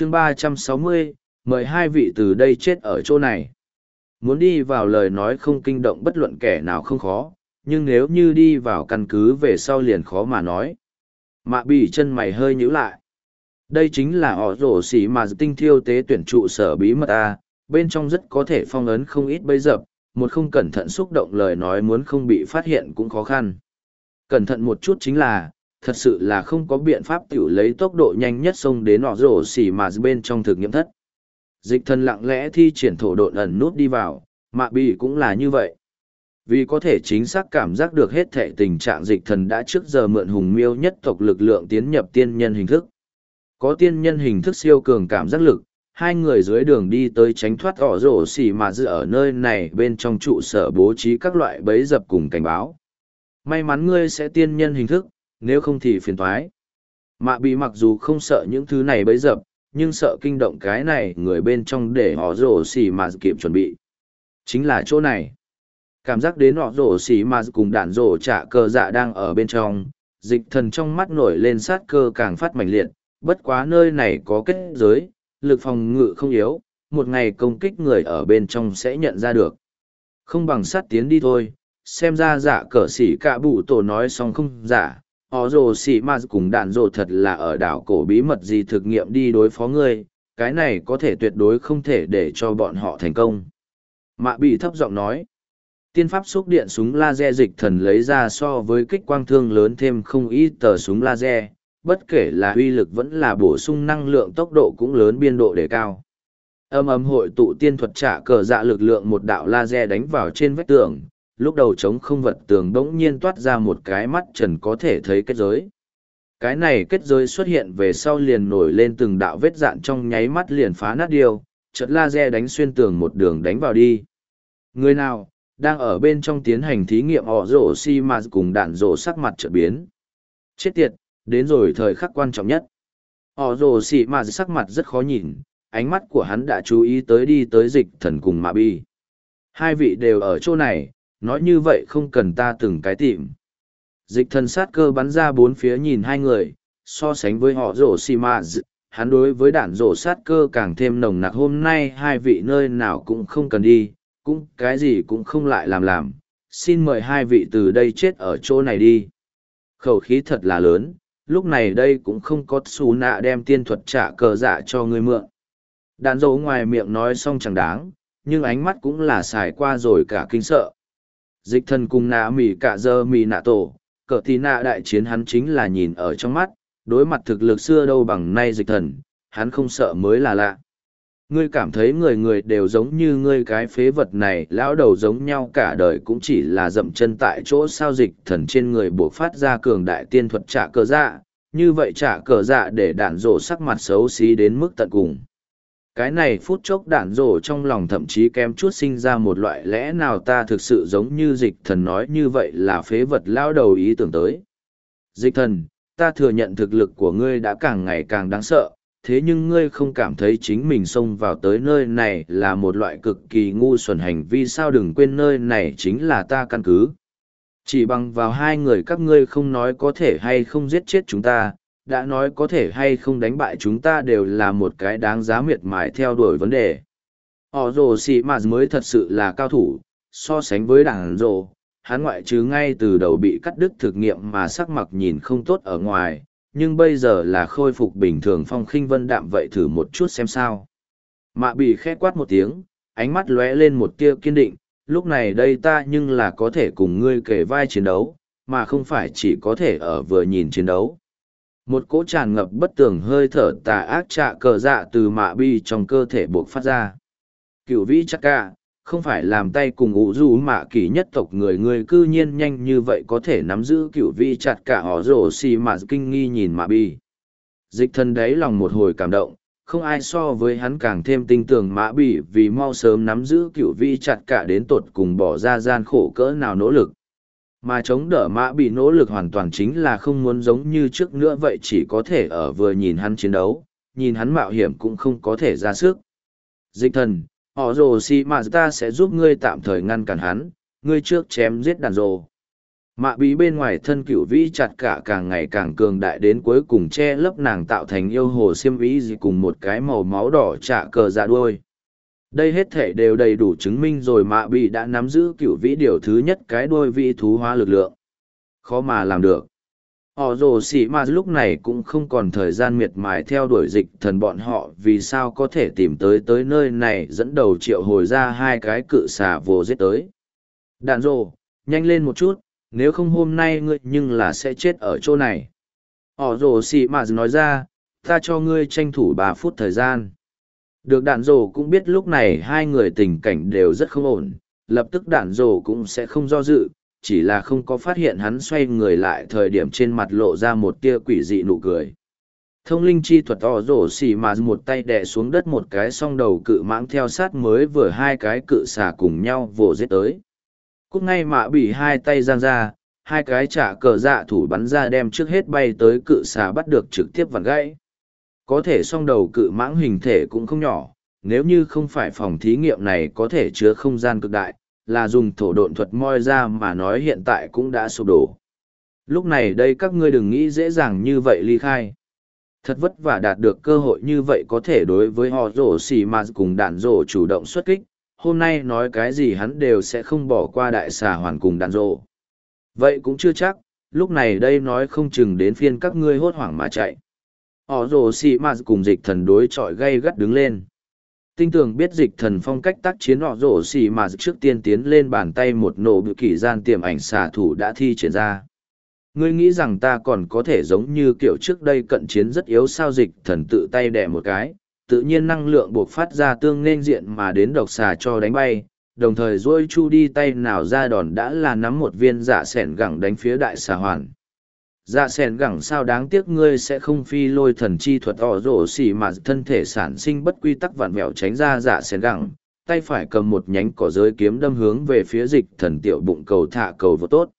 chương ba trăm sáu mươi, mời hai vị từ đây chết ở chỗ này. Muốn đi vào lời nói không kinh động bất luận kẻ nào không khó, nhưng nếu như đi vào căn cứ về sau liền khó mà nói. Mạ bỉ chân mày hơi nhíu lại. Đây chính là họ rổ xỉ mà tinh thiêu tế tuyển trụ sở bí mật a, bên trong rất có thể phong ấn không ít bấy dập, một không cẩn thận xúc động lời nói muốn không bị phát hiện cũng khó khăn. Cẩn thận một chút chính là thật sự là không có biện pháp tiểu lấy tốc độ nhanh nhất xông đến nọ rổ xỉ mà bên trong thực nghiệm thất. Dịch thần lặng lẽ thi triển thổ độn ẩn nút đi vào mạ bì cũng là như vậy. Vì có thể chính xác cảm giác được hết thể tình trạng dịch thần đã trước giờ mượn hùng miêu nhất tộc lực lượng tiến nhập tiên nhân hình thức. Có tiên nhân hình thức siêu cường cảm giác lực, hai người dưới đường đi tới tránh thoát ỏ rổ xì mà dự ở nơi này bên trong trụ sở bố trí các loại bẫy dập cùng cảnh báo. May mắn ngươi sẽ tiên nhân hình thức nếu không thì phiền thoái. Mạ bị mặc dù không sợ những thứ này bấy dập, nhưng sợ kinh động cái này người bên trong để họ rổ xỉ mà kịp chuẩn bị. Chính là chỗ này. Cảm giác đến họ rổ xỉ mà cùng đạn rổ trả cơ dạ đang ở bên trong, dịch thần trong mắt nổi lên sát cơ càng phát mạnh liệt. Bất quá nơi này có kết giới, lực phòng ngự không yếu, một ngày công kích người ở bên trong sẽ nhận ra được. Không bằng sát tiến đi thôi, xem ra dạ cờ xỉ cạ bụ tổ nói xong không giả họ rồ xỉ ma cùng đạn rồ thật là ở đảo cổ bí mật gì thực nghiệm đi đối phó ngươi cái này có thể tuyệt đối không thể để cho bọn họ thành công mạ bị thấp giọng nói Tiên pháp xúc điện súng laser dịch thần lấy ra so với kích quang thương lớn thêm không ít tờ súng laser, bất kể là uy lực vẫn là bổ sung năng lượng tốc độ cũng lớn biên độ đề cao. Âm âm hội tụ tiên thuật trả cờ dạ lực lượng một đạo laser đánh vào trên vách tường, lúc đầu chống không vật tường đống nhiên toát ra một cái mắt trần có thể thấy kết giới. Cái này kết giới xuất hiện về sau liền nổi lên từng đạo vết dạn trong nháy mắt liền phá nát điều, chợt laser đánh xuyên tường một đường đánh vào đi. Người nào, đang ở bên trong tiến hành thí nghiệm họ rổ si mà cùng đạn rổ sắc mặt trở biến. Chết tiệt, đến rồi thời khắc quan trọng nhất. Họ rổ si mà sắc mặt rất khó nhìn, ánh mắt của hắn đã chú ý tới đi tới dịch thần cùng mạ bi. Hai vị đều ở chỗ này, nói như vậy không cần ta từng cái tìm. Dịch thần sát cơ bắn ra bốn phía nhìn hai người, so sánh với họ rổ xì mà hắn đối với đạn rổ sát cơ càng thêm nồng nặc hôm nay hai vị nơi nào cũng không cần đi cũng cái gì cũng không lại làm làm, xin mời hai vị từ đây chết ở chỗ này đi. Khẩu khí thật là lớn, lúc này đây cũng không có xù nạ đem tiên thuật trả cờ dạ cho người mượn. đạn dấu ngoài miệng nói xong chẳng đáng, nhưng ánh mắt cũng là xài qua rồi cả kinh sợ. Dịch thần cùng nạ mỉ cả giờ mỉ nạ tổ, cờ tì nạ đại chiến hắn chính là nhìn ở trong mắt, đối mặt thực lực xưa đâu bằng nay dịch thần, hắn không sợ mới là lạ. Ngươi cảm thấy người người đều giống như ngươi cái phế vật này lão đầu giống nhau cả đời cũng chỉ là dậm chân tại chỗ sao dịch thần trên người buộc phát ra cường đại tiên thuật trả cờ dạ như vậy trả cờ dạ để đạn rổ sắc mặt xấu xí đến mức tận cùng cái này phút chốc đạn rổ trong lòng thậm chí kém chút sinh ra một loại lẽ nào ta thực sự giống như dịch thần nói như vậy là phế vật lao đầu ý tưởng tới dịch thần ta thừa nhận thực lực của ngươi đã càng ngày càng đáng sợ thế nhưng ngươi không cảm thấy chính mình xông vào tới nơi này là một loại cực kỳ ngu xuẩn hành vi sao đừng quên nơi này chính là ta căn cứ. Chỉ bằng vào hai người các ngươi không nói có thể hay không giết chết chúng ta, đã nói có thể hay không đánh bại chúng ta đều là một cái đáng giá miệt mài theo đuổi vấn đề. Họ rồ xì mà mới thật sự là cao thủ, so sánh với đảng rồ, hắn ngoại trừ ngay từ đầu bị cắt đứt thực nghiệm mà sắc mặt nhìn không tốt ở ngoài, nhưng bây giờ là khôi phục bình thường phong khinh vân đạm vậy thử một chút xem sao. Mạ bị khẽ quát một tiếng, ánh mắt lóe lên một tia kiên định, lúc này đây ta nhưng là có thể cùng ngươi kể vai chiến đấu, mà không phải chỉ có thể ở vừa nhìn chiến đấu. Một cỗ tràn ngập bất tường hơi thở tà ác trạ cờ dạ từ mạ bi trong cơ thể buộc phát ra. Cựu vĩ chắc cả, không phải làm tay cùng ủ rũ mạ kỳ nhất tộc người người cư nhiên nhanh như vậy có thể nắm giữ cựu vĩ chặt cả họ rổ xì mạ kinh nghi nhìn mạ bi dịch thân đáy lòng một hồi cảm động không ai so với hắn càng thêm tinh tường mã bỉ vì mau sớm nắm giữ cựu vi chặt cả đến tột cùng bỏ ra gian khổ cỡ nào nỗ lực mà chống đỡ mã bị nỗ lực hoàn toàn chính là không muốn giống như trước nữa vậy chỉ có thể ở vừa nhìn hắn chiến đấu, nhìn hắn mạo hiểm cũng không có thể ra sức dịch thần, họ rồ xì mà ta sẽ giúp ngươi tạm thời ngăn cản hắn, ngươi trước chém giết đàn rồ Mạ bí bên ngoài thân cửu vĩ chặt cả càng ngày càng cường đại đến cuối cùng che lấp nàng tạo thành yêu hồ xiêm vĩ gì cùng một cái màu máu đỏ trạ cờ dạ đuôi. Đây hết thể đều đầy đủ chứng minh rồi mạ bị đã nắm giữ cửu vĩ điều thứ nhất cái đuôi vị thú hóa lực lượng. Khó mà làm được. Họ rồ xỉ mà lúc này cũng không còn thời gian miệt mài theo đuổi dịch thần bọn họ vì sao có thể tìm tới tới nơi này dẫn đầu triệu hồi ra hai cái cự xà vồ giết tới. Đạn rồ, nhanh lên một chút, nếu không hôm nay ngươi nhưng là sẽ chết ở chỗ này. Họ rồ xỉ mà nói ra, ta cho ngươi tranh thủ ba phút thời gian. Được đạn rồ cũng biết lúc này hai người tình cảnh đều rất không ổn, lập tức đạn rồ cũng sẽ không do dự, chỉ là không có phát hiện hắn xoay người lại thời điểm trên mặt lộ ra một tia quỷ dị nụ cười. Thông linh chi thuật to rổ xì mà một tay đè xuống đất một cái song đầu cự mãng theo sát mới vừa hai cái cự xà cùng nhau vồ giết tới. Cúc ngay mạ bị hai tay giang ra, hai cái trả cờ dạ thủ bắn ra đem trước hết bay tới cự xà bắt được trực tiếp vặn gãy. Có thể song đầu cự mãng hình thể cũng không nhỏ, nếu như không phải phòng thí nghiệm này có thể chứa không gian cực đại, là dùng thổ độn thuật moi ra mà nói hiện tại cũng đã sụp đổ. Lúc này đây các ngươi đừng nghĩ dễ dàng như vậy ly khai. Thật vất vả đạt được cơ hội như vậy có thể đối với họ rổ xì mà cùng đạn rổ chủ động xuất kích, hôm nay nói cái gì hắn đều sẽ không bỏ qua đại xà hoàn cùng đạn rổ. Vậy cũng chưa chắc, lúc này đây nói không chừng đến phiên các ngươi hốt hoảng mà chạy. Họ rổ xì mà cùng dịch thần đối chọi gây gắt đứng lên. Tinh tường biết dịch thần phong cách tác chiến, họ rổ xì mà trước tiên tiến lên bàn tay một nổ bự kỷ gian tiềm ảnh xả thủ đã thi triển ra. Ngươi nghĩ rằng ta còn có thể giống như kiểu trước đây cận chiến rất yếu sao dịch thần tự tay đẻ một cái, tự nhiên năng lượng buộc phát ra tương nên diện mà đến độc xà cho đánh bay, đồng thời dôi chu đi tay nào ra đòn đã là nắm một viên giả s ẻ n gẳng đánh phía đại xà hoàn dạ sen gẳng sao đáng tiếc ngươi sẽ không phi lôi thần chi thuật ỏ rổ xỉ mà thân thể sản sinh bất quy tắc vặn vẹo tránh ra dạ sen gẳng. Tay phải cầm một nhánh cỏ giới kiếm đâm hướng về phía dịch thần tiểu bụng cầu thả cầu vô tốt.